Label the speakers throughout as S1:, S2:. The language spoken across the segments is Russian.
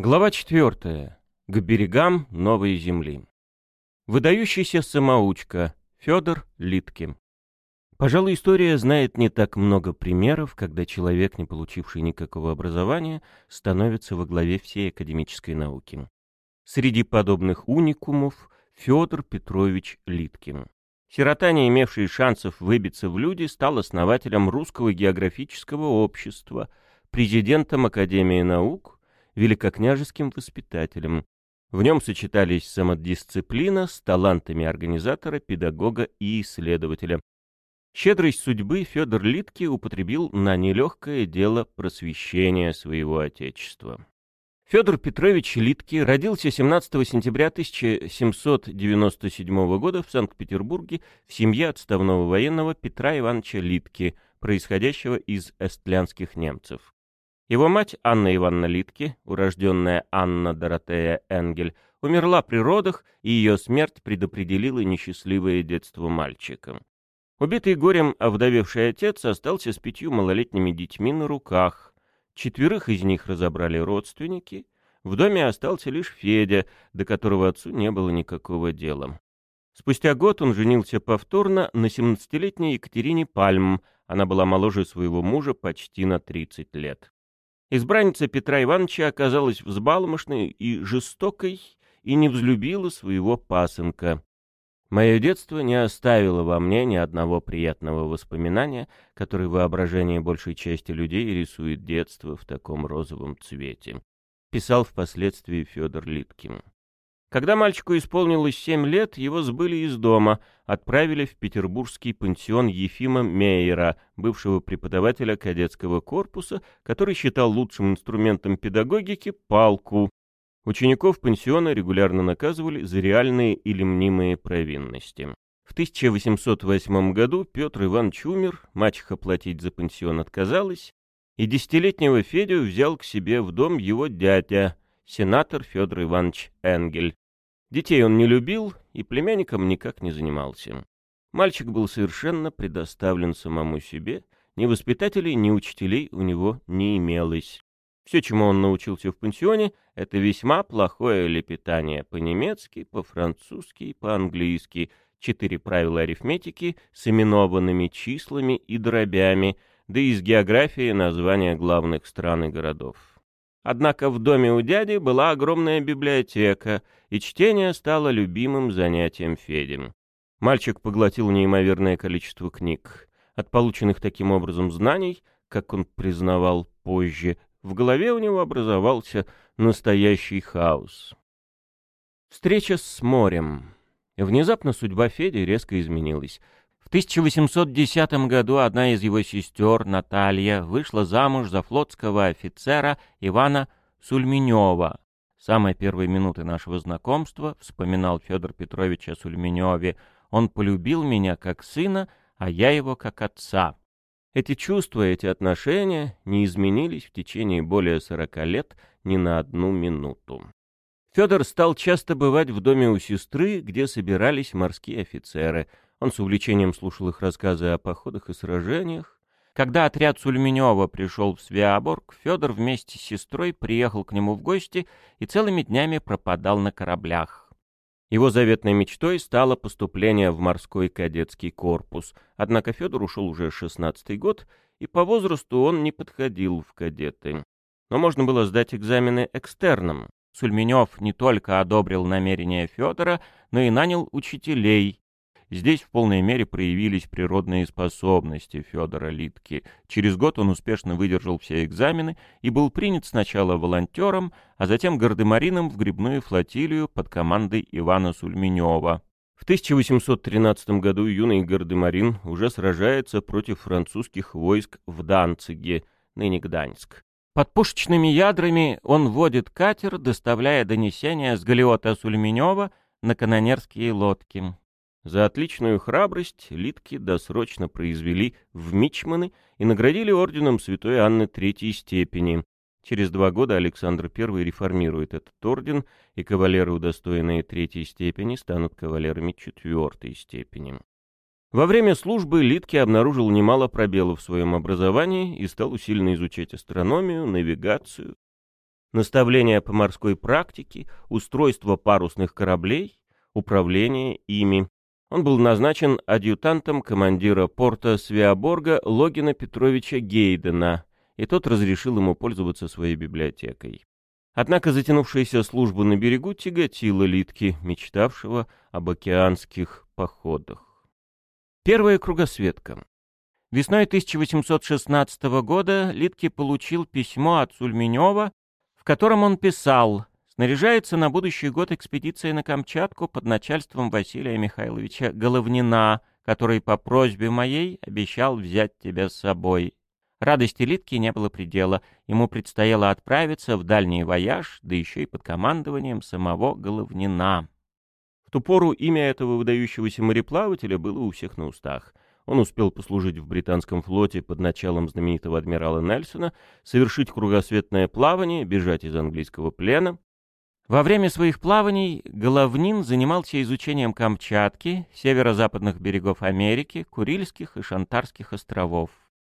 S1: Глава 4. К берегам Новой Земли. Выдающийся самоучка Федор Литкин. Пожалуй, история знает не так много примеров, когда человек, не получивший никакого образования, становится во главе всей академической науки. Среди подобных уникумов Федор Петрович Литкин. Сирота, не имевший шансов выбиться в люди, стал основателем Русского географического общества, президентом Академии наук, великокняжеским воспитателем. В нем сочетались самодисциплина с талантами организатора, педагога и исследователя. Щедрость судьбы Федор Литки употребил на нелегкое дело просвещения своего отечества. Федор Петрович Литки родился 17 сентября 1797 года в Санкт-Петербурге в семье отставного военного Петра Ивановича Литки, происходящего из эстлянских немцев. Его мать Анна Ивановна Литки, урожденная Анна Доротея Энгель, умерла при родах, и ее смерть предопределила несчастливое детство мальчика. Убитый горем овдовевший отец остался с пятью малолетними детьми на руках. Четверых из них разобрали родственники. В доме остался лишь Федя, до которого отцу не было никакого дела. Спустя год он женился повторно на 17-летней Екатерине Пальм. Она была моложе своего мужа почти на 30 лет. Избранница Петра Ивановича оказалась взбалмошной и жестокой и не взлюбила своего пасынка. Мое детство не оставило во мне ни одного приятного воспоминания, которое воображение большей части людей рисует детство в таком розовом цвете. Писал впоследствии Федор Литкин. Когда мальчику исполнилось семь лет, его сбыли из дома, отправили в петербургский пансион Ефима Мейера, бывшего преподавателя кадетского корпуса, который считал лучшим инструментом педагогики палку. Учеников пансиона регулярно наказывали за реальные или мнимые провинности. В 1808 году Петр Иванович умер, мачеха платить за пансион отказалась, и десятилетнего Федю взял к себе в дом его дядя – сенатор Федор Иванович Энгель. Детей он не любил и племянником никак не занимался. Мальчик был совершенно предоставлен самому себе, ни воспитателей, ни учителей у него не имелось. Все, чему он научился в пансионе, это весьма плохое лепетание по-немецки, по-французски и по-английски, четыре правила арифметики с именованными числами и дробями, да и из географии названия главных стран и городов. Однако в доме у дяди была огромная библиотека, и чтение стало любимым занятием Федин. Мальчик поглотил неимоверное количество книг. От полученных таким образом знаний, как он признавал позже, в голове у него образовался настоящий хаос. Встреча с морем. Внезапно судьба Феди резко изменилась. В 1810 году одна из его сестер, Наталья, вышла замуж за флотского офицера Ивана Сульменева. С самой первой минуты нашего знакомства, вспоминал Федор Петрович о Сульменеве, он полюбил меня как сына, а я его как отца. Эти чувства, эти отношения не изменились в течение более сорока лет ни на одну минуту. Федор стал часто бывать в доме у сестры, где собирались морские офицеры — он с увлечением слушал их рассказы о походах и сражениях. Когда отряд Сульменева пришел в Свеаборг, Федор вместе с сестрой приехал к нему в гости и целыми днями пропадал на кораблях. Его заветной мечтой стало поступление в морской кадетский корпус, однако Федор ушел уже шестнадцатый год, и по возрасту он не подходил в кадеты. Но можно было сдать экзамены экстерном. Сульменев не только одобрил намерения Федора, но и нанял учителей, Здесь в полной мере проявились природные способности Федора Литки. Через год он успешно выдержал все экзамены и был принят сначала волонтером, а затем гардемарином в грибную флотилию под командой Ивана Сульменева. В 1813 году юный гардемарин уже сражается против французских войск в Данциге, ныне Гданьск. Под пушечными ядрами он водит катер, доставляя донесения с галиота Сульменева на канонерские лодки. За отличную храбрость Литки досрочно произвели в Мичманы и наградили орденом Святой Анны Третьей степени. Через два года Александр I реформирует этот орден, и кавалеры, удостоенные третьей степени, станут кавалерами четвертой степени. Во время службы Литки обнаружил немало пробелов в своем образовании и стал усиленно изучать астрономию, навигацию, наставления по морской практике, устройство парусных кораблей, управление ими. Он был назначен адъютантом командира порта Свеоборга Логина Петровича Гейдена, и тот разрешил ему пользоваться своей библиотекой. Однако затянувшаяся служба на берегу тяготила Литки, мечтавшего об океанских походах. Первая кругосветка. Весной 1816 года Литки получил письмо от Сульменева, в котором он писал Снаряжается на будущий год экспедиция на Камчатку под начальством Василия Михайловича Головнина, который по просьбе моей обещал взять тебя с собой. Радости Литки не было предела. Ему предстояло отправиться в дальний вояж, да еще и под командованием самого Головнина. В ту пору имя этого выдающегося мореплавателя было у всех на устах. Он успел послужить в британском флоте под началом знаменитого адмирала Нельсона, совершить кругосветное плавание, бежать из английского плена, во время своих плаваний Головнин занимался изучением Камчатки, северо-западных берегов Америки, Курильских и Шантарских островов.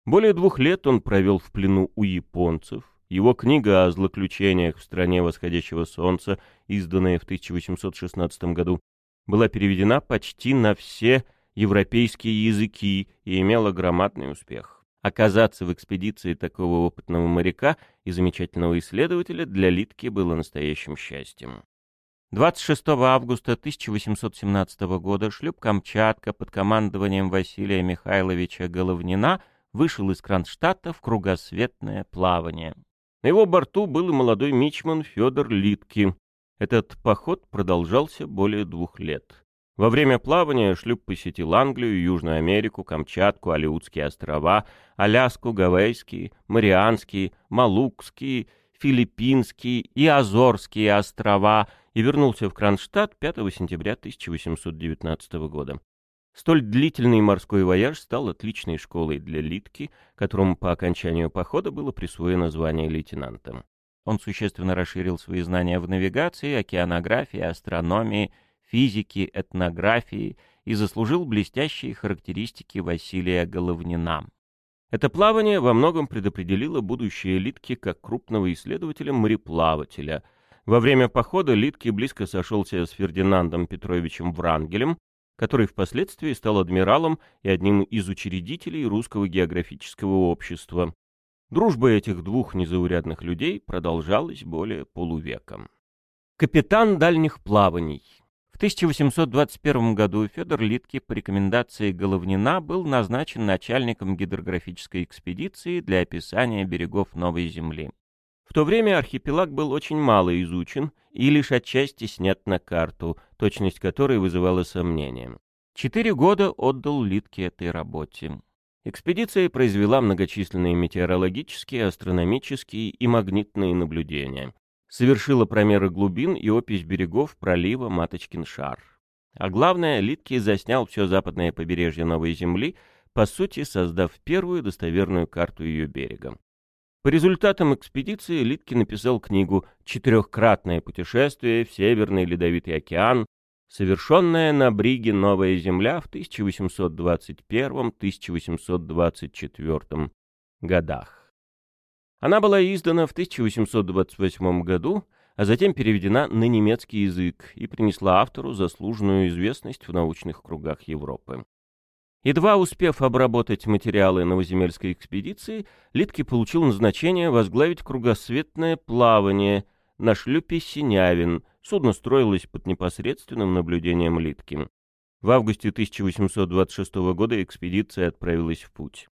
S1: Более двух лет он провел в плену у японцев. Его книга о злоключениях в стране восходящего солнца, изданная в 1816 году, была переведена почти на все европейские языки и имела громадный успех. Оказаться в экспедиции такого опытного моряка и замечательного исследователя для Литки было настоящим счастьем. 26 августа 1817 года шлюп «Камчатка» под командованием Василия Михайловича Головнина вышел из Кронштадта в кругосветное плавание. На его борту был и молодой мичман Федор Литки. Этот поход продолжался более двух лет. Во время плавания шлюп посетил Англию, Южную Америку, Камчатку, Алиутские острова, Аляску, Гавайские, Марианские, Малукские, Филиппинские и Азорские острова и вернулся в Кронштадт 5 сентября 1819 года. Столь длительный морской вояж стал отличной школой для Литки, которому по окончанию похода было присвоено звание лейтенанта. Он существенно расширил свои знания в навигации, океанографии, астрономии физики, этнографии и заслужил блестящие характеристики Василия Головнина. Это плавание во многом предопределило будущее Литки как крупного исследователя-мореплавателя. Во время похода Литки близко сошелся с Фердинандом Петровичем Врангелем, который впоследствии стал адмиралом и одним из учредителей Русского географического общества. Дружба этих двух незаурядных людей продолжалась более полувека. Капитан дальних плаваний в 1821 году Федор Литки по рекомендации Головнина был назначен начальником гидрографической экспедиции для описания берегов Новой Земли. В то время архипелаг был очень мало изучен и лишь отчасти снят на карту, точность которой вызывала сомнения. Четыре года отдал Литке этой работе. Экспедиция произвела многочисленные метеорологические, астрономические и магнитные наблюдения совершила промеры глубин и опись берегов пролива Маточкин шар. А главное, Литки заснял все западное побережье Новой Земли, по сути создав первую достоверную карту ее берега. По результатам экспедиции Литки написал книгу «Четырехкратное путешествие в Северный Ледовитый океан», совершенное на бриге «Новая Земля» в 1821-1824 годах. Она была издана в 1828 году, а затем переведена на немецкий язык и принесла автору заслуженную известность в научных кругах Европы. Едва успев обработать материалы новоземельской экспедиции, Литки получил назначение возглавить кругосветное плавание на шлюпе «Синявин». Судно строилось под непосредственным наблюдением Литки. В августе 1826 года экспедиция отправилась в путь.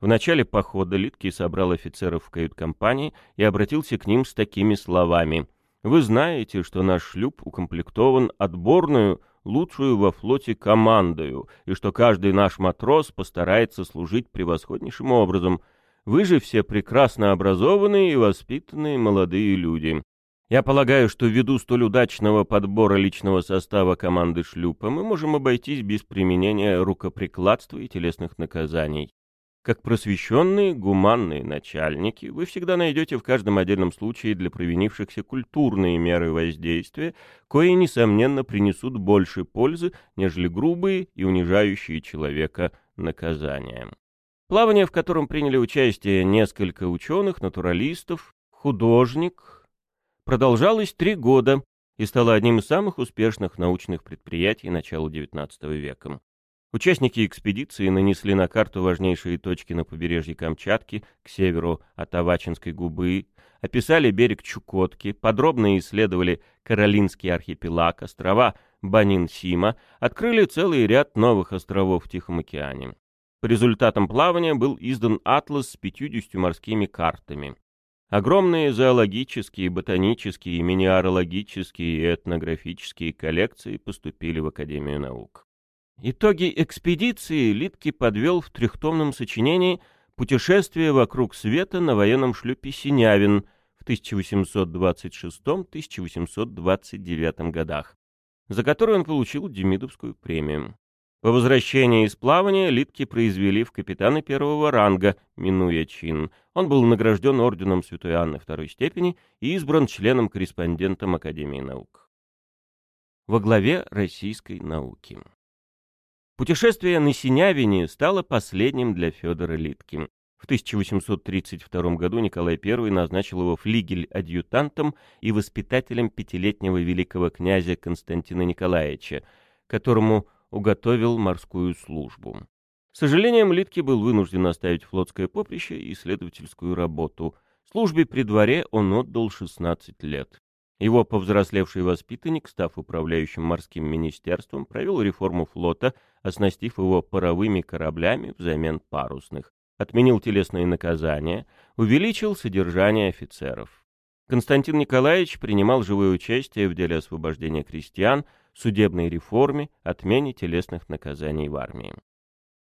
S1: В начале похода Литки собрал офицеров в кают-компании и обратился к ним с такими словами. «Вы знаете, что наш шлюп укомплектован отборную, лучшую во флоте командою, и что каждый наш матрос постарается служить превосходнейшим образом. Вы же все прекрасно образованные и воспитанные молодые люди. Я полагаю, что ввиду столь удачного подбора личного состава команды шлюпа мы можем обойтись без применения рукоприкладства и телесных наказаний. Как просвещенные, гуманные начальники, вы всегда найдете в каждом отдельном случае для провинившихся культурные меры воздействия, кои, несомненно, принесут больше пользы, нежели грубые и унижающие человека наказания. Плавание, в котором приняли участие несколько ученых, натуралистов, художник, продолжалась три года и стала одним из самых успешных научных предприятий начала XIX века. Участники экспедиции нанесли на карту важнейшие точки на побережье Камчатки к северу от Авачинской губы, описали берег Чукотки, подробно исследовали Каролинский архипелаг, острова Банин-Сима, открыли целый ряд новых островов в Тихом океане. По результатам плавания был издан атлас с 50 морскими картами. Огромные зоологические, ботанические, минералогические и этнографические коллекции поступили в Академию наук. Итоги экспедиции Литки подвел в трехтомном сочинении «Путешествие вокруг света на военном шлюпе Синявин» в 1826-1829 годах, за который он получил Демидовскую премию. По возвращении из плавания Литки произвели в капитаны первого ранга, минуя чин. Он был награжден орденом Святой Анны второй степени и избран членом-корреспондентом Академии наук. Во главе российской науки. Путешествие на Синявине стало последним для Федора Литки. В 1832 году Николай I назначил его флигель-адъютантом и воспитателем пятилетнего великого князя Константина Николаевича, которому уготовил морскую службу. С сожалением, Литке был вынужден оставить флотское поприще и исследовательскую работу. Службе при дворе он отдал 16 лет. Его повзрослевший воспитанник, став управляющим морским министерством, провел реформу флота, оснастив его паровыми кораблями взамен парусных, отменил телесные наказания, увеличил содержание офицеров. Константин Николаевич принимал живое участие в деле освобождения крестьян, судебной реформе, отмене телесных наказаний в армии.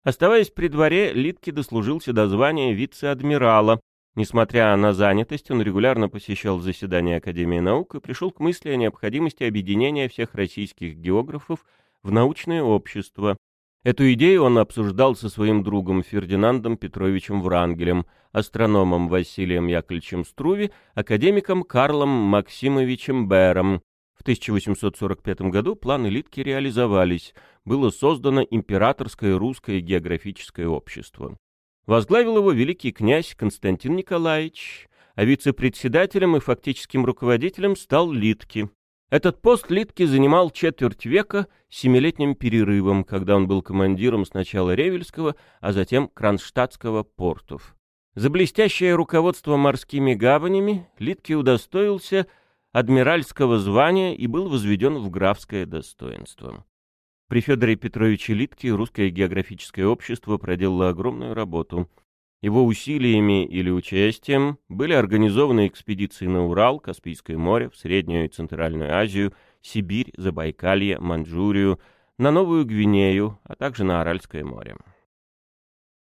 S1: Оставаясь при дворе, Литке дослужился до звания вице-адмирала. Несмотря на занятость, он регулярно посещал заседания Академии наук и пришел к мысли о необходимости объединения всех российских географов в научное общество. Эту идею он обсуждал со своим другом Фердинандом Петровичем Врангелем, астрономом Василием Яковлевичем Струви, академиком Карлом Максимовичем Бером, в 1845 году планы Литки реализовались, было создано Императорское русское географическое общество. Возглавил его великий князь Константин Николаевич, а вице-председателем и фактическим руководителем стал Литки. Этот пост Литки занимал четверть века с семилетним перерывом, когда он был командиром сначала Ревельского, а затем Кронштадтского портов. За блестящее руководство морскими гаванями Литки удостоился адмиральского звания и был возведен в графское достоинство. При Федоре Петровиче Литке русское географическое общество проделало огромную работу. Его усилиями или участием были организованы экспедиции на Урал, Каспийское море, в Среднюю и Центральную Азию, Сибирь, Забайкалье, Маньчжурию, на Новую Гвинею, а также на Аральское море.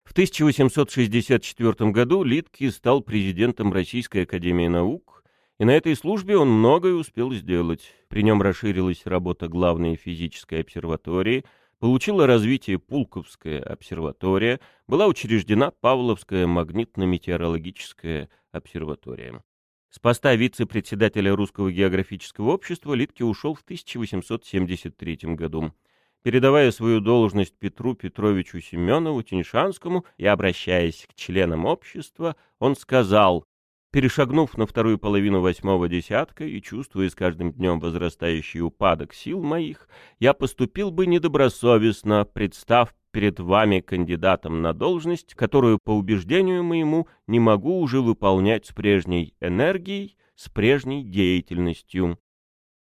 S1: В 1864 году Литки стал президентом Российской академии наук, и на этой службе он многое успел сделать. При нем расширилась работа главной физической обсерватории, получила развитие Пулковская обсерватория, была учреждена Павловская магнитно-метеорологическая обсерватория. С поста вице-председателя Русского географического общества Литке ушел в 1873 году. Передавая свою должность Петру Петровичу Семенову Тиньшанскому и обращаясь к членам общества, он сказал Перешагнув на вторую половину восьмого десятка и чувствуя с каждым днем возрастающий упадок сил моих, я поступил бы недобросовестно, представ перед вами кандидатом на должность, которую, по убеждению моему, не могу уже выполнять с прежней энергией, с прежней деятельностью.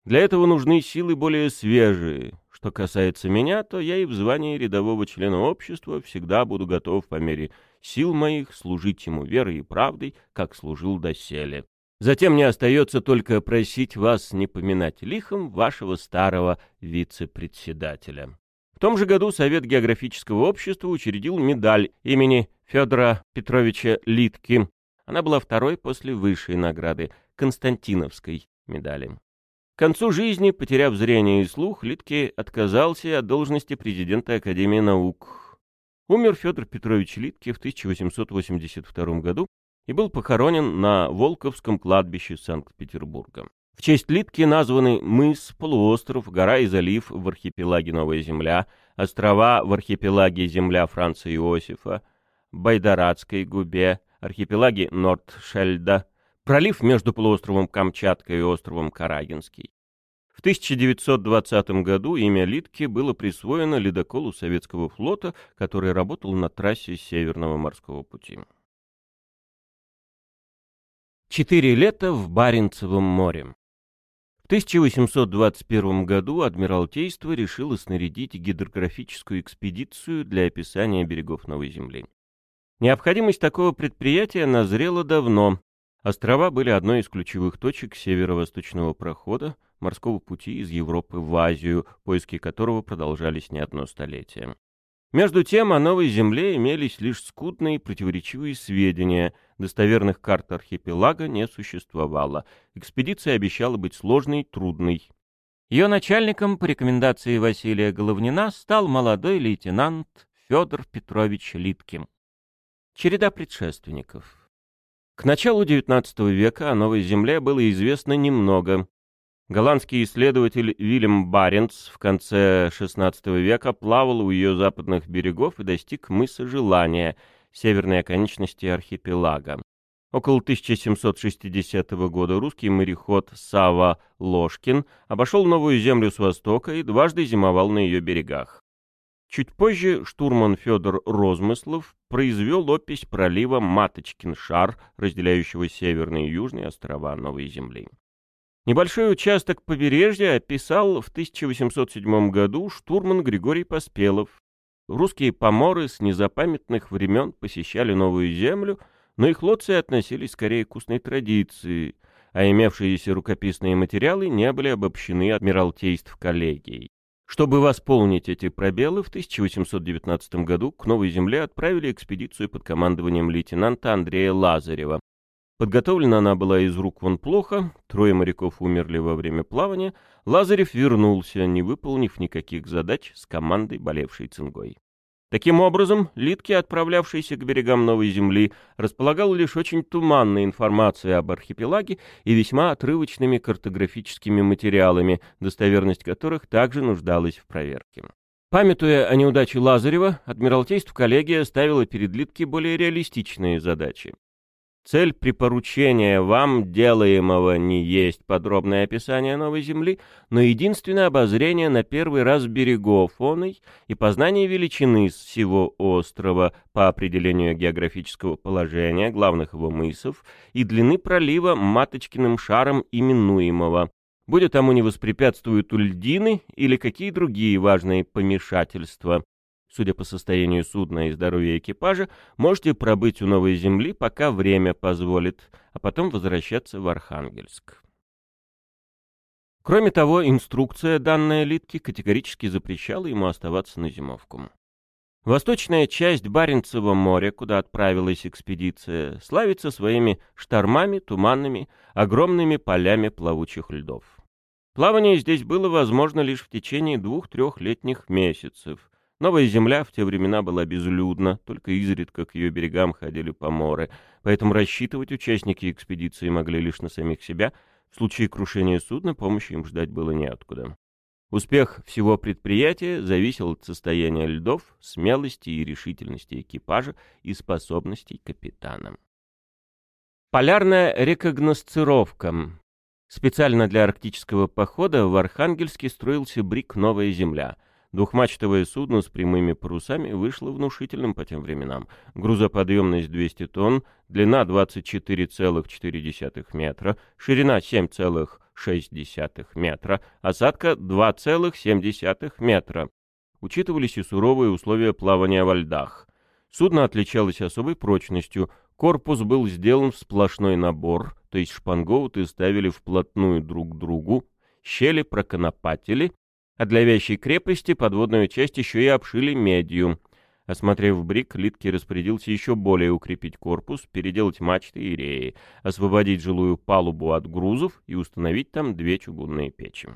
S1: Для этого нужны силы более свежие, что касается меня, то я и в звании рядового члена общества всегда буду готов по мере сил моих служить ему верой и правдой, как служил доселе. Затем мне остается только просить вас не поминать лихом вашего старого вице-председателя. В том же году Совет географического общества учредил медаль имени Федора Петровича Литки. Она была второй после высшей награды — Константиновской медали. К концу жизни, потеряв зрение и слух, Литке отказался от должности президента Академии наук. Умер Федор Петрович Литке в 1882 году и был похоронен на Волковском кладбище Санкт-Петербурга. В честь Литки названы мыс, полуостров, гора и залив в архипелаге Новая Земля, острова в архипелаге Земля Франца Иосифа, Байдарадской губе, архипелаге Нордшельда, пролив между полуостровом Камчатка и островом Карагинский. В 1920 году имя Литки было присвоено ледоколу советского флота, который работал на трассе Северного морского пути. Четыре лета в Баренцевом море. В 1821 году Адмиралтейство решило снарядить гидрографическую экспедицию для описания берегов Новой Земли. Необходимость такого предприятия назрела давно. Острова были одной из ключевых точек северо-восточного прохода, морского пути из Европы в Азию, поиски которого продолжались не одно столетие. Между тем, о Новой Земле имелись лишь скудные противоречивые сведения, достоверных карт архипелага не существовало. Экспедиция обещала быть сложной трудной. Ее начальником по рекомендации Василия Головнина стал молодой лейтенант Федор Петрович Литкин. Череда предшественников. К началу XIX века о Новой Земле было известно немного. Голландский исследователь Вильям Баренц в конце XVI века плавал у ее западных берегов и достиг мыса Желания, северной оконечности архипелага. Около 1760 года русский мореход Сава Ложкин обошел Новую Землю с востока и дважды зимовал на ее берегах. Чуть позже штурман Федор Розмыслов произвел опись пролива Маточкин шар, разделяющего северные и южные острова Новой Земли. Небольшой участок побережья описал в 1807 году штурман Григорий Поспелов. Русские поморы с незапамятных времен посещали Новую Землю, но их лодцы относились скорее к устной традиции, а имевшиеся рукописные материалы не были обобщены Адмиралтейств коллегией. Чтобы восполнить эти пробелы, в 1819 году к Новой Земле отправили экспедицию под командованием лейтенанта Андрея Лазарева, Подготовлена она была из рук вон плохо, трое моряков умерли во время плавания, Лазарев вернулся, не выполнив никаких задач с командой, болевшей цингой. Таким образом, Литки, отправлявшийся к берегам Новой Земли, располагал лишь очень туманной информацией об архипелаге и весьма отрывочными картографическими материалами, достоверность которых также нуждалась в проверке. Памятуя о неудаче Лазарева, Адмиралтейство коллегия ставило перед Литки более реалистичные задачи. Цель припоручения вам делаемого не есть подробное описание Новой Земли, но единственное обозрение на первый раз берегов оной и познание величины всего острова по определению географического положения главных его мысов и длины пролива Маточкиным шаром именуемого, будет тому не воспрепятствуют ульдины или какие другие важные помешательства, судя по состоянию судна и здоровью экипажа, можете пробыть у Новой Земли, пока время позволит, а потом возвращаться в Архангельск. Кроме того, инструкция, данная Литке, категорически запрещала ему оставаться на зимовку. Восточная часть Баренцева моря, куда отправилась экспедиция, славится своими штормами, туманами, огромными полями плавучих льдов. Плавание здесь было возможно лишь в течение двух-трех летних месяцев, Новая земля в те времена была безлюдна, только изредка к ее берегам ходили поморы, поэтому рассчитывать участники экспедиции могли лишь на самих себя, в случае крушения судна помощи им ждать было неоткуда. Успех всего предприятия зависел от состояния льдов, смелости и решительности экипажа и способностей капитана. Полярная рекогносцировка. Специально для арктического похода в Архангельске строился брик «Новая земля», Двухмачтовое судно с прямыми парусами вышло внушительным по тем временам. Грузоподъемность 200 тонн, длина 24,4 метра, ширина 7,6 метра, осадка 2,7 метра. Учитывались и суровые условия плавания во льдах. Судно отличалось особой прочностью, корпус был сделан в сплошной набор, то есть шпангоуты ставили вплотную друг к другу, щели проконопатили, а для вящей крепости подводную часть еще и обшили медью. Осмотрев брик, Литки распорядился еще более укрепить корпус, переделать мачты и реи, освободить жилую палубу от грузов и установить там две чугунные печи.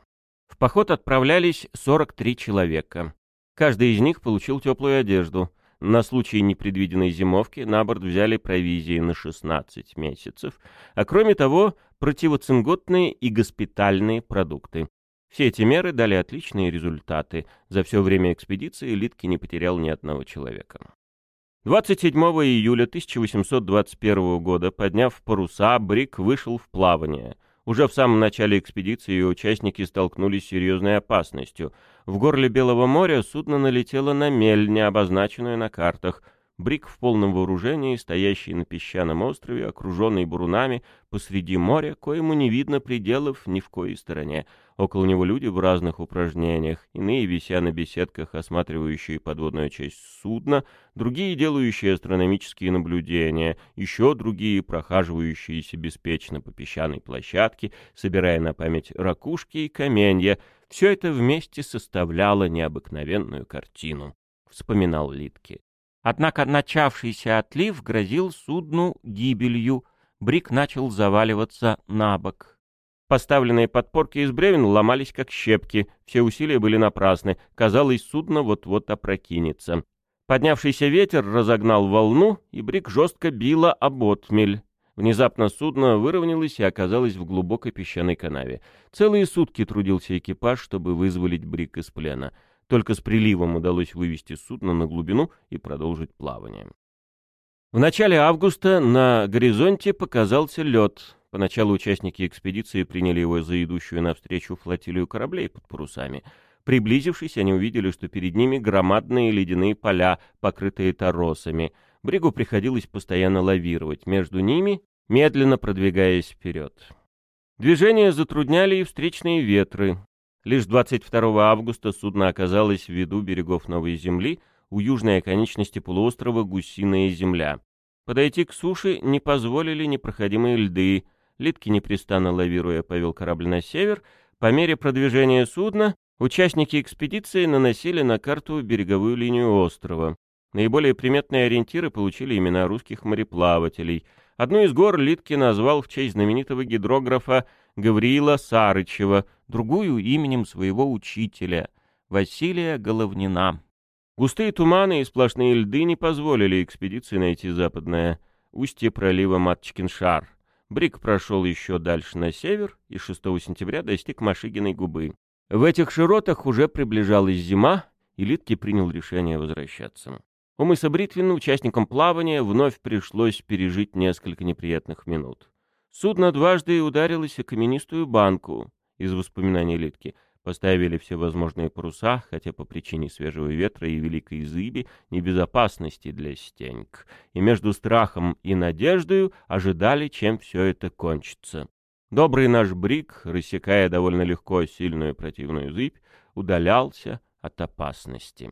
S1: В поход отправлялись 43 человека. Каждый из них получил теплую одежду. На случай непредвиденной зимовки на борт взяли провизии на 16 месяцев, а кроме того противоцинготные и госпитальные продукты. Все эти меры дали отличные результаты. За все время экспедиции Литки не потерял ни одного человека. 27 июля 1821 года, подняв паруса, Брик вышел в плавание. Уже в самом начале экспедиции участники столкнулись с серьезной опасностью. В горле Белого моря судно налетело на мель, не обозначенную на картах. Брик в полном вооружении, стоящий на песчаном острове, окруженный бурунами, посреди моря, коему не видно пределов ни в коей стороне. Около него люди в разных упражнениях, иные вися на беседках, осматривающие подводную часть судна, другие делающие астрономические наблюдения, еще другие прохаживающиеся беспечно по песчаной площадке, собирая на память ракушки и каменья. Все это вместе составляло необыкновенную картину, вспоминал Литке. Однако начавшийся отлив грозил судну гибелью. Брик начал заваливаться на бок. Поставленные подпорки из бревен ломались как щепки, все усилия были напрасны, казалось, судно вот-вот опрокинется. Поднявшийся ветер разогнал волну, и Брик жестко било об отмель. Внезапно судно выровнялось и оказалось в глубокой песчаной канаве. Целые сутки трудился экипаж, чтобы вызволить Брик из плена. Только с приливом удалось вывести судно на глубину и продолжить плавание. В начале августа на горизонте показался лед. Поначалу участники экспедиции приняли его за идущую навстречу флотилию кораблей под парусами. Приблизившись, они увидели, что перед ними громадные ледяные поля, покрытые торосами. Бригу приходилось постоянно лавировать между ними, медленно продвигаясь вперед. Движение затрудняли и встречные ветры. Лишь 22 августа судно оказалось в виду берегов Новой Земли, у южной оконечности полуострова Гусиная земля. Подойти к суше не позволили непроходимые льды, Литки непрестанно лавируя повел корабль на север. По мере продвижения судна участники экспедиции наносили на карту береговую линию острова. Наиболее приметные ориентиры получили имена русских мореплавателей. Одну из гор Литки назвал в честь знаменитого гидрографа Гавриила Сарычева, другую именем своего учителя, Василия Головнина. Густые туманы и сплошные льды не позволили экспедиции найти западное устье пролива Матчкиншар. Брик прошел еще дальше на север и 6 сентября достиг Машигиной губы. В этих широтах уже приближалась зима, и Литке принял решение возвращаться. У мыса Бритвина участникам плавания вновь пришлось пережить несколько неприятных минут. Судно дважды ударилось о каменистую банку, из воспоминаний Литки, Поставили все возможные паруса, хотя по причине свежего ветра и великой зыби небезопасности для стеньк. И между страхом и надеждой ожидали, чем все это кончится. Добрый наш Брик, рассекая довольно легко сильную противную зыбь, удалялся от опасности.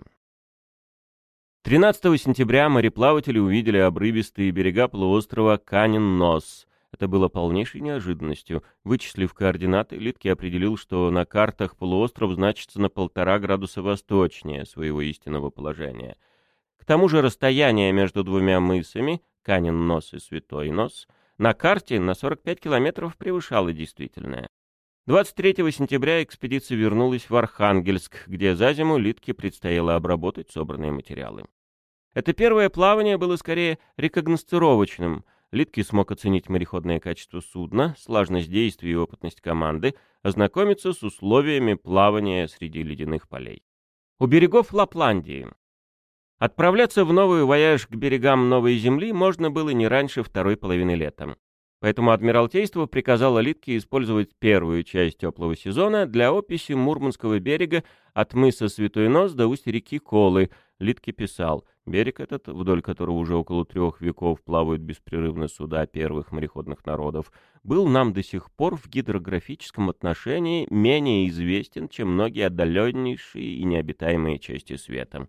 S1: 13 сентября мореплаватели увидели обрывистые берега полуострова Канин-Нос, это было полнейшей неожиданностью. Вычислив координаты, Литки определил, что на картах полуостров значится на полтора градуса восточнее своего истинного положения. К тому же расстояние между двумя мысами, Канин нос и Святой нос, на карте на 45 километров превышало действительное. 23 сентября экспедиция вернулась в Архангельск, где за зиму Литке предстояло обработать собранные материалы. Это первое плавание было скорее рекогностировочным — Литки смог оценить мореходное качество судна, слаженность действий и опытность команды, ознакомиться с условиями плавания среди ледяных полей. У берегов Лапландии. Отправляться в новую вояж к берегам Новой Земли можно было не раньше второй половины лета. Поэтому Адмиралтейство приказало Литке использовать первую часть теплого сезона для описи Мурманского берега от мыса Святой Нос до устья реки Колы. Литке писал, Берег этот, вдоль которого уже около трех веков плавают беспрерывно суда первых мореходных народов, был нам до сих пор в гидрографическом отношении менее известен, чем многие отдаленнейшие и необитаемые части света.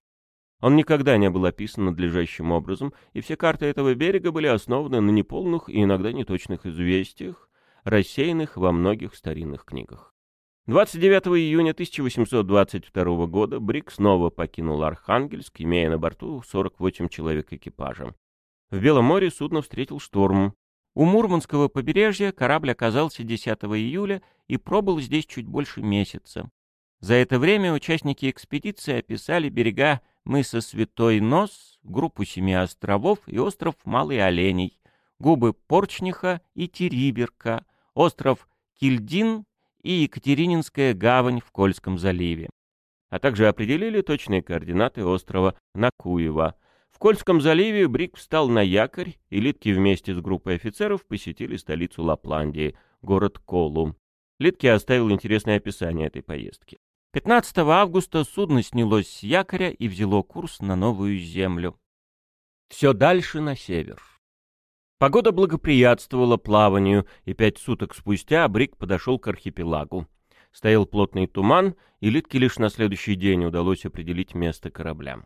S1: Он никогда не был описан надлежащим образом, и все карты этого берега были основаны на неполных и иногда неточных известиях, рассеянных во многих старинных книгах. 29 июня 1822 года Брик снова покинул Архангельск, имея на борту 48 человек экипажа. В Белом море судно встретил шторм. У Мурманского побережья корабль оказался 10 июля и пробыл здесь чуть больше месяца. За это время участники экспедиции описали берега мыса Святой Нос, группу семи островов и остров Малый Оленей, губы Порчниха и Териберка, остров Кильдин и Екатерининская гавань в Кольском заливе, а также определили точные координаты острова Накуева. В Кольском заливе Брик встал на якорь, и Литки вместе с группой офицеров посетили столицу Лапландии, город Колу. Литки оставил интересное описание этой поездки. 15 августа судно снялось с якоря и взяло курс на новую землю. Все дальше на север. Погода благоприятствовала плаванию, и пять суток спустя Брик подошел к архипелагу. Стоял плотный туман, и Литке лишь на следующий день удалось определить место корабля.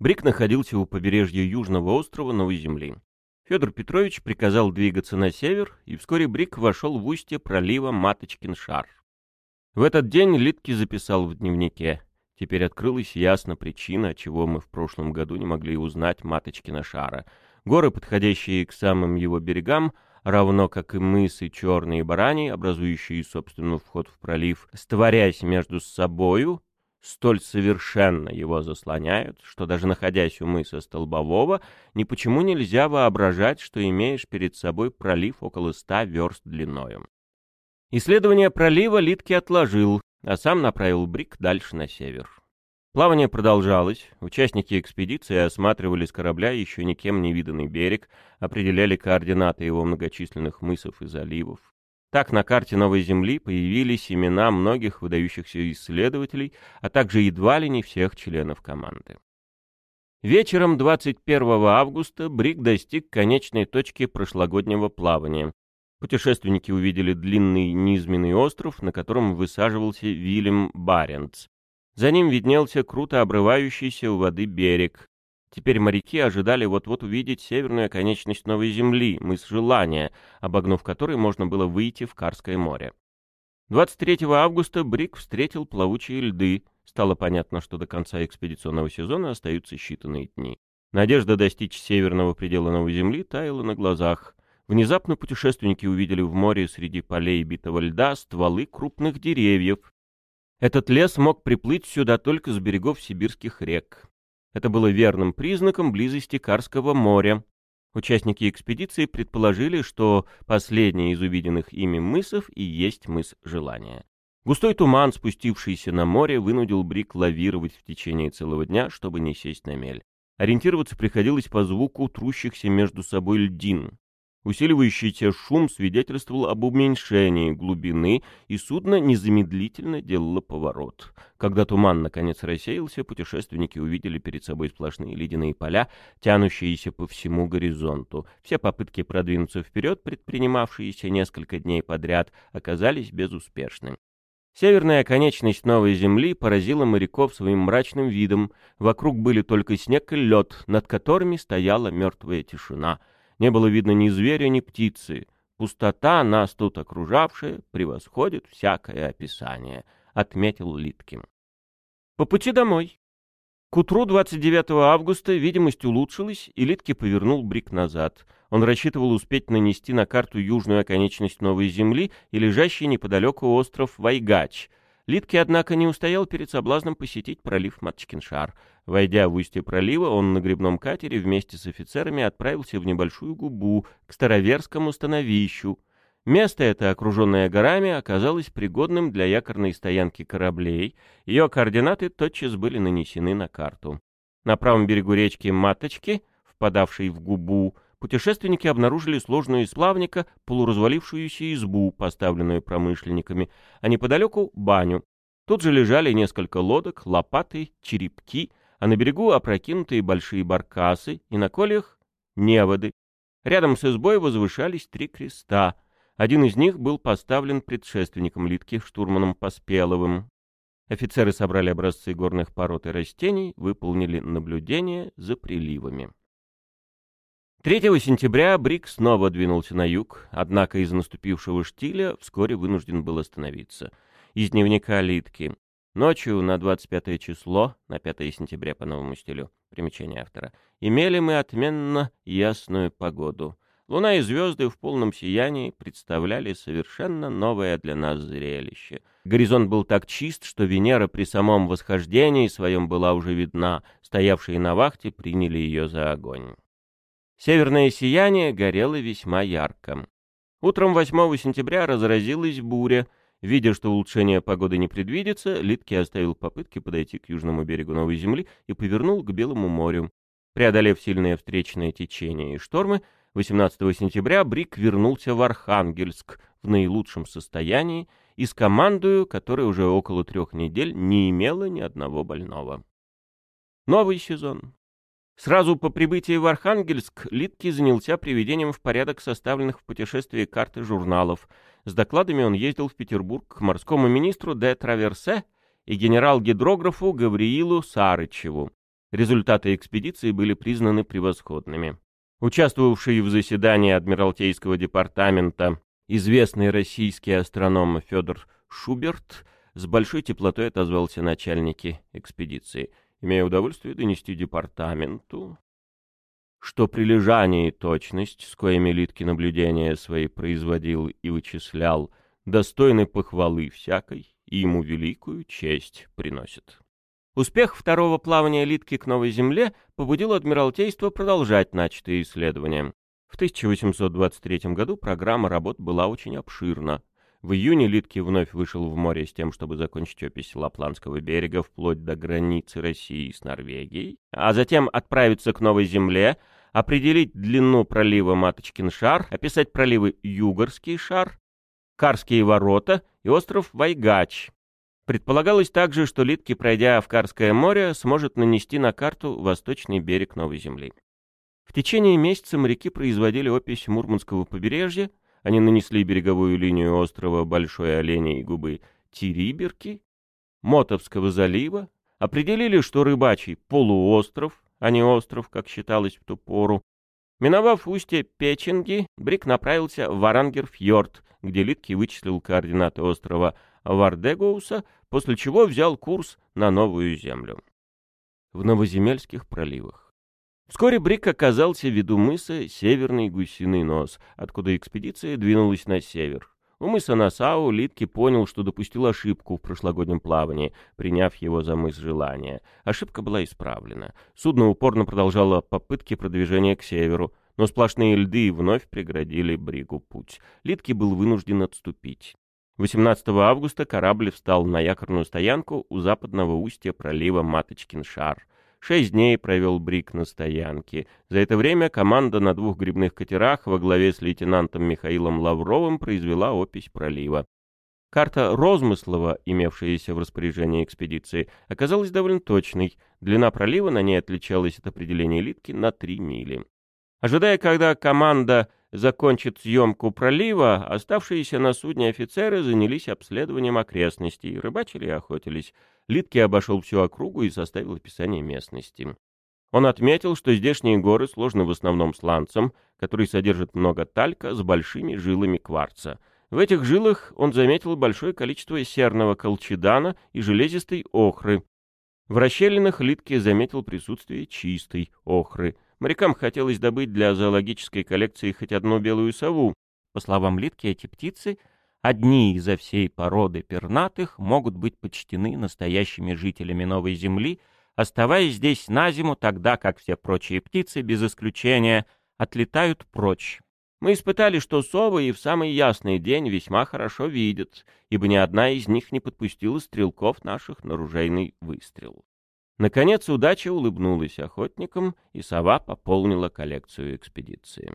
S1: Брик находился у побережья южного острова Новой Земли. Федор Петрович приказал двигаться на север, и вскоре Брик вошел в устье пролива Маточкин шар. В этот день Литки записал в дневнике. Теперь открылась ясно причина, чего мы в прошлом году не могли узнать Маточкина шара. Горы, подходящие к самым его берегам, равно как и мысы Черные Барани, образующие, собственно, вход в пролив, створясь между собою, столь совершенно его заслоняют, что даже находясь у мыса Столбового, ни почему нельзя воображать, что имеешь перед собой пролив около ста верст длиною. Исследование пролива Литки отложил, а сам направил Брик дальше на север. Плавание продолжалось, участники экспедиции осматривали с корабля еще никем не виданный берег, определяли координаты его многочисленных мысов и заливов. Так на карте Новой Земли появились имена многих выдающихся исследователей, а также едва ли не всех членов команды. Вечером 21 августа Брик достиг конечной точки прошлогоднего плавания. Путешественники увидели длинный низменный остров, на котором высаживался Вильям Баренц. За ним виднелся круто обрывающийся у воды берег. Теперь моряки ожидали вот-вот увидеть северную оконечность Новой Земли, мыс Желания, обогнув который можно было выйти в Карское море. 23 августа Брик встретил плавучие льды. Стало понятно, что до конца экспедиционного сезона остаются считанные дни. Надежда достичь северного предела Новой Земли таяла на глазах. Внезапно путешественники увидели в море среди полей битого льда стволы крупных деревьев. Этот лес мог приплыть сюда только с берегов сибирских рек. Это было верным признаком близости Карского моря. Участники экспедиции предположили, что последний из увиденных ими мысов и есть мыс Желания. Густой туман, спустившийся на море, вынудил Брик лавировать в течение целого дня, чтобы не сесть на мель. Ориентироваться приходилось по звуку трущихся между собой льдин. Усиливающийся шум свидетельствовал об уменьшении глубины, и судно незамедлительно делало поворот. Когда туман наконец рассеялся, путешественники увидели перед собой сплошные ледяные поля, тянущиеся по всему горизонту. Все попытки продвинуться вперед, предпринимавшиеся несколько дней подряд, оказались безуспешными. Северная оконечность Новой Земли поразила моряков своим мрачным видом. Вокруг были только снег и лед, над которыми стояла мертвая тишина — не было видно ни зверя, ни птицы. Пустота, нас тут окружавшая, превосходит всякое описание, — отметил Литкин. По пути домой. К утру 29 августа видимость улучшилась, и Литки повернул Брик назад. Он рассчитывал успеть нанести на карту южную оконечность Новой Земли и лежащий неподалеку остров Вайгач — Литки, однако, не устоял перед соблазном посетить пролив Матчкиншар. Войдя в устье пролива, он на грибном катере вместе с офицерами отправился в небольшую губу, к староверскому становищу. Место это, окруженное горами, оказалось пригодным для якорной стоянки кораблей. Ее координаты тотчас были нанесены на карту. На правом берегу речки Маточки, впадавшей в губу, путешественники обнаружили сложную из плавника полуразвалившуюся избу, поставленную промышленниками, а неподалеку — баню. Тут же лежали несколько лодок, лопаты, черепки, а на берегу опрокинутые большие баркасы и на колях — неводы. Рядом с избой возвышались три креста. Один из них был поставлен предшественником Литки, штурманом Поспеловым. Офицеры собрали образцы горных пород и растений, выполнили наблюдения за приливами. 3 сентября Брик снова двинулся на юг, однако из наступившего штиля вскоре вынужден был остановиться. Из дневника Литки. Ночью на 25 число, на 5 сентября по новому стилю, примечание автора, имели мы отменно ясную погоду. Луна и звезды в полном сиянии представляли совершенно новое для нас зрелище. Горизонт был так чист, что Венера при самом восхождении своем была уже видна, стоявшие на вахте приняли ее за огонь. Северное сияние горело весьма ярко. Утром 8 сентября разразилась буря. Видя, что улучшение погоды не предвидится, Литки оставил попытки подойти к южному берегу Новой Земли и повернул к Белому морю. Преодолев сильные встречные течения и штормы, 18 сентября Брик вернулся в Архангельск в наилучшем состоянии и с командою, которая уже около трех недель не имела ни одного больного. Новый сезон. Сразу по прибытии в Архангельск Литки занялся приведением в порядок составленных в путешествии карты журналов. С докладами он ездил в Петербург к морскому министру де Траверсе и генерал-гидрографу Гавриилу Сарычеву. Результаты экспедиции были признаны превосходными. Участвовавший в заседании Адмиралтейского департамента известный российский астроном Федор Шуберт с большой теплотой отозвался начальники экспедиции – имея удовольствие донести департаменту, что прилежание и точность, с коими Литки наблюдения свои производил и вычислял, достойны похвалы всякой и ему великую честь приносит. Успех второго плавания Литки к Новой Земле побудил Адмиралтейство продолжать начатые исследования. В 1823 году программа работ была очень обширна. В июне Литки вновь вышел в море с тем, чтобы закончить опись Лапландского берега вплоть до границы России с Норвегией, а затем отправиться к Новой Земле, определить длину пролива Маточкин шар, описать проливы Югорский шар, Карские ворота и остров Вайгач. Предполагалось также, что Литки, пройдя в Карское море, сможет нанести на карту восточный берег Новой Земли. В течение месяца моряки производили опись Мурманского побережья, они нанесли береговую линию острова Большой Оленей губы Тириберки, Мотовского залива, определили, что рыбачий полуостров, а не остров, как считалось в ту пору. Миновав устье Печенги, Брик направился в Варангерфьорд, где Литки вычислил координаты острова Вардегоуса, после чего взял курс на Новую Землю. В Новоземельских проливах. Вскоре Брик оказался в виду мыса Северный Гусиный Нос, откуда экспедиция двинулась на север. У мыса Насау Литки понял, что допустил ошибку в прошлогоднем плавании, приняв его за мыс Желания. Ошибка была исправлена. Судно упорно продолжало попытки продвижения к северу, но сплошные льды вновь преградили Бригу путь. Литки был вынужден отступить. 18 августа корабль встал на якорную стоянку у западного устья пролива Маточкин шар — Шесть дней провел Брик на стоянке. За это время команда на двух грибных катерах во главе с лейтенантом Михаилом Лавровым произвела опись пролива. Карта Розмыслова, имевшаяся в распоряжении экспедиции, оказалась довольно точной. Длина пролива на ней отличалась от определения Литки на три мили. Ожидая, когда команда закончит съемку пролива, оставшиеся на судне офицеры занялись обследованием окрестностей, рыбачили и охотились. Литки обошел всю округу и составил описание местности. Он отметил, что здешние горы сложены в основном сланцем, который содержит много талька с большими жилами кварца. В этих жилах он заметил большое количество серного колчедана и железистой охры. В расщелинах Литки заметил присутствие чистой охры. Морякам хотелось добыть для зоологической коллекции хоть одну белую сову. По словам Литки, эти птицы — Одни изо всей породы пернатых могут быть почтены настоящими жителями Новой Земли, оставаясь здесь на зиму, тогда как все прочие птицы, без исключения, отлетают прочь. Мы испытали, что совы и в самый ясный день весьма хорошо видят, ибо ни одна из них не подпустила стрелков наших на ружейный выстрел. Наконец удача улыбнулась охотникам, и сова пополнила коллекцию экспедиции.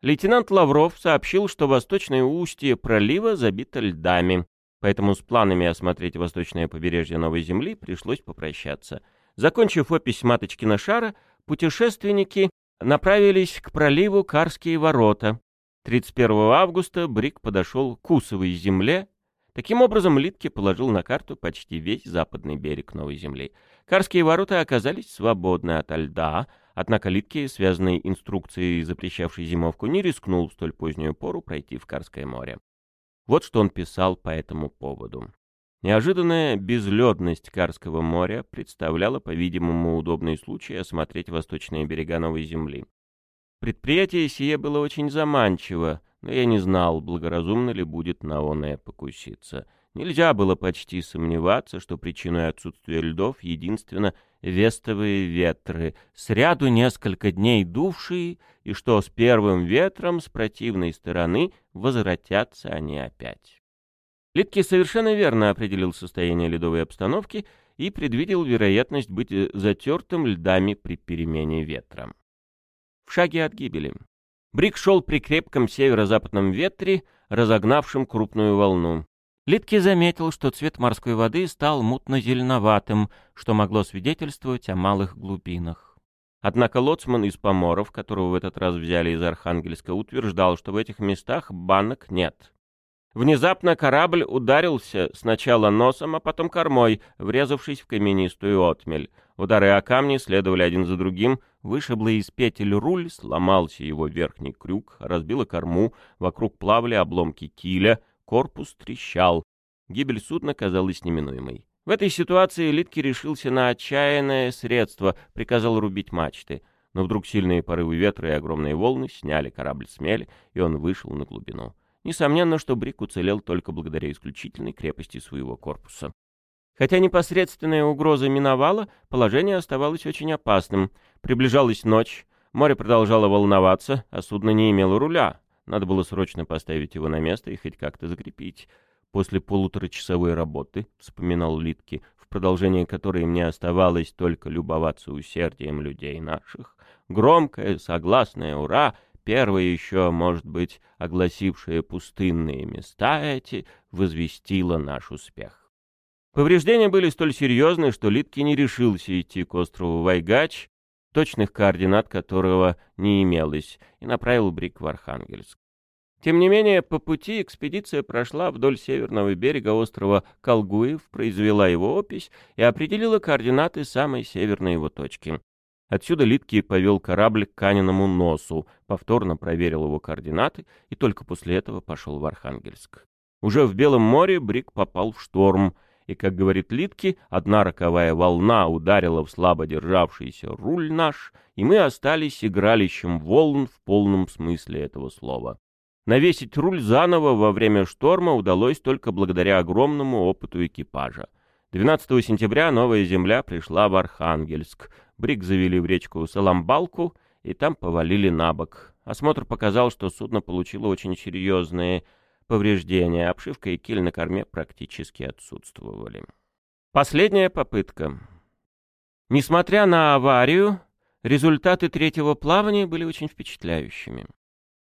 S1: Лейтенант Лавров сообщил, что восточное устье пролива забито льдами, поэтому с планами осмотреть восточное побережье Новой Земли пришлось попрощаться. Закончив опись Маточкина шара, путешественники направились к проливу Карские ворота. 31 августа Брик подошел к Кусовой земле. Таким образом, Литке положил на карту почти весь западный берег Новой Земли. Карские ворота оказались свободны от льда, Однако Литке, связанный инструкцией, запрещавшей зимовку, не рискнул в столь позднюю пору пройти в Карское море. Вот что он писал по этому поводу. Неожиданная безледность Карского моря представляла, по-видимому, удобный случай осмотреть восточные берега Новой Земли. Предприятие сие было очень заманчиво, но я не знал, благоразумно ли будет на оное покуситься. Нельзя было почти сомневаться, что причиной отсутствия льдов единственно вестовые ветры, сряду несколько дней дувшие, и что с первым ветром с противной стороны возвратятся они опять. Литки совершенно верно определил состояние ледовой обстановки и предвидел вероятность быть затертым льдами при перемене ветра. В шаге от гибели. Брик шел при крепком северо-западном ветре, разогнавшем крупную волну. Литки заметил, что цвет морской воды стал мутно-зеленоватым, что могло свидетельствовать о малых глубинах. Однако лоцман из поморов, которого в этот раз взяли из Архангельска, утверждал, что в этих местах банок нет. Внезапно корабль ударился сначала носом, а потом кормой, врезавшись в каменистую отмель. Удары о камни следовали один за другим, вышибло из петель руль, сломался его верхний крюк, разбило корму, вокруг плавали обломки киля, корпус трещал. Гибель судна казалась неминуемой. В этой ситуации Литки решился на отчаянное средство, приказал рубить мачты. Но вдруг сильные порывы ветра и огромные волны сняли корабль с мели, и он вышел на глубину. Несомненно, что Брик уцелел только благодаря исключительной крепости своего корпуса. Хотя непосредственная угроза миновала, положение оставалось очень опасным. Приближалась ночь, море продолжало волноваться, а судно не имело руля. Надо было срочно поставить его на место и хоть как-то закрепить. После полуторачасовой работы, вспоминал Литки, в продолжение которой мне оставалось только любоваться усердием людей наших, громкое согласное «Ура!» первое еще, может быть, огласившее пустынные места эти, возвестило наш успех. Повреждения были столь серьезны, что Литки не решился идти к острову Вайгач, точных координат которого не имелось, и направил Брик в Архангельск. Тем не менее, по пути экспедиция прошла вдоль северного берега острова Колгуев, произвела его опись и определила координаты самой северной его точки. Отсюда Литки повел корабль к Каниному носу, повторно проверил его координаты и только после этого пошел в Архангельск. Уже в Белом море Брик попал в шторм — и, как говорит Литки, одна роковая волна ударила в слабо державшийся руль наш, и мы остались игралищем волн в полном смысле этого слова. Навесить руль заново во время шторма удалось только благодаря огромному опыту экипажа. 12 сентября новая земля пришла в Архангельск. Брик завели в речку Саламбалку и там повалили на бок. Осмотр показал, что судно получило очень серьезные повреждения, обшивка и киль на корме практически отсутствовали. Последняя попытка. Несмотря на аварию, результаты третьего плавания были очень впечатляющими.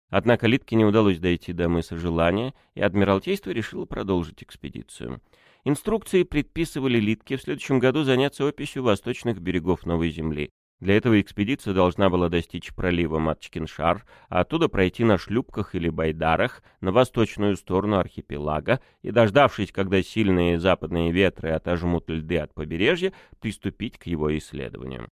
S1: Однако Литке не удалось дойти до мыса Желания, и Адмиралтейство решило продолжить экспедицию. Инструкции предписывали Литке в следующем году заняться описью восточных берегов Новой Земли, для этого экспедиция должна была достичь пролива Матчкиншар, а оттуда пройти на шлюпках или байдарах на восточную сторону архипелага и, дождавшись, когда сильные западные ветры отожмут льды от побережья, приступить к его исследованию.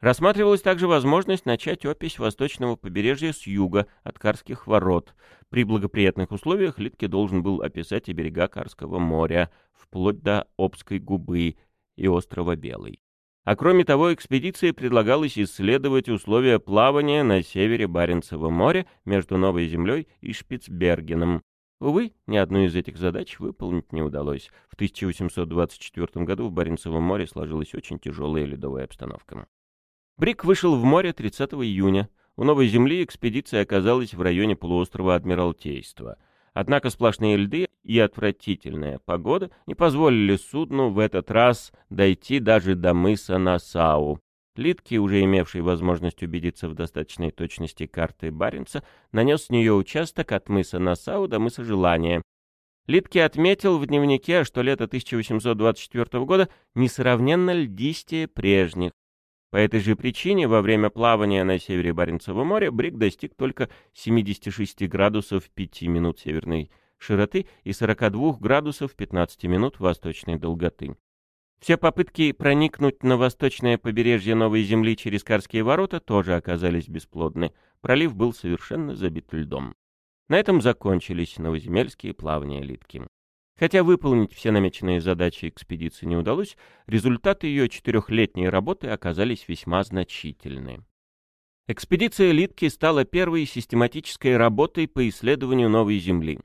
S1: Рассматривалась также возможность начать опись восточного побережья с юга, от Карских ворот. При благоприятных условиях Литке должен был описать и берега Карского моря, вплоть до Обской губы и острова Белый. А кроме того, экспедиции предлагалось исследовать условия плавания на севере Баренцева моря между Новой Землей и Шпицбергеном. Увы, ни одну из этих задач выполнить не удалось. В 1824 году в Баренцевом море сложилась очень тяжелая ледовая обстановка. Брик вышел в море 30 июня. У Новой Земли экспедиция оказалась в районе полуострова Адмиралтейства — Однако сплошные льды и отвратительная погода не позволили судну в этот раз дойти даже до мыса Насау. Литки, уже имевший возможность убедиться в достаточной точности карты Баренца, нанес с нее участок от мыса Насау до мыса Желания. Литки отметил в дневнике, что лето 1824 года несравненно льдистее прежних. По этой же причине во время плавания на севере Баренцева моря Брик достиг только 76 градусов 5 минут северной широты и 42 градусов 15 минут восточной долготы. Все попытки проникнуть на восточное побережье Новой Земли через Карские ворота тоже оказались бесплодны. Пролив был совершенно забит льдом. На этом закончились новоземельские плавания Литки. Хотя выполнить все намеченные задачи экспедиции не удалось, результаты ее четырехлетней работы оказались весьма значительны. Экспедиция Литки стала первой систематической работой по исследованию Новой Земли.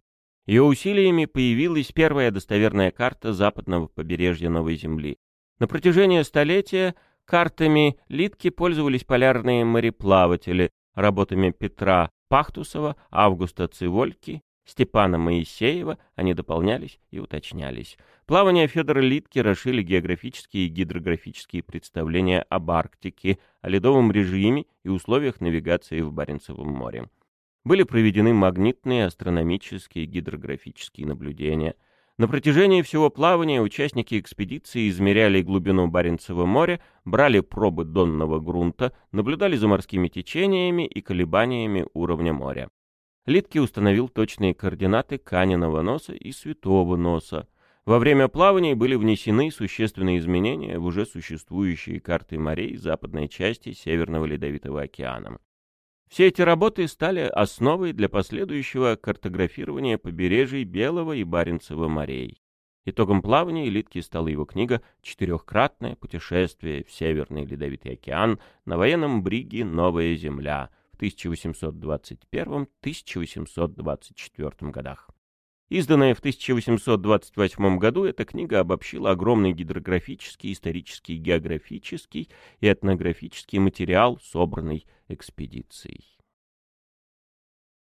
S1: Ее усилиями появилась первая достоверная карта западного побережья Новой Земли. На протяжении столетия картами Литки пользовались полярные мореплаватели, работами Петра Пахтусова, Августа Цивольки, Степана Моисеева они дополнялись и уточнялись. Плавания Федора Литки расшили географические и гидрографические представления об Арктике, о ледовом режиме и условиях навигации в Баренцевом море. Были проведены магнитные астрономические гидрографические наблюдения. На протяжении всего плавания участники экспедиции измеряли глубину Баренцева моря, брали пробы донного грунта, наблюдали за морскими течениями и колебаниями уровня моря. Литке установил точные координаты Каниного носа и Святого носа. Во время плаваний были внесены существенные изменения в уже существующие карты морей западной части Северного Ледовитого океана. Все эти работы стали основой для последующего картографирования побережий Белого и Баренцева морей. Итогом плавания Литки стала его книга «Четырехкратное путешествие в Северный Ледовитый океан на военном бриге «Новая земля», 1821-1824 годах. Изданная в 1828 году, эта книга обобщила огромный гидрографический, исторический, географический и этнографический материал, собранный экспедицией.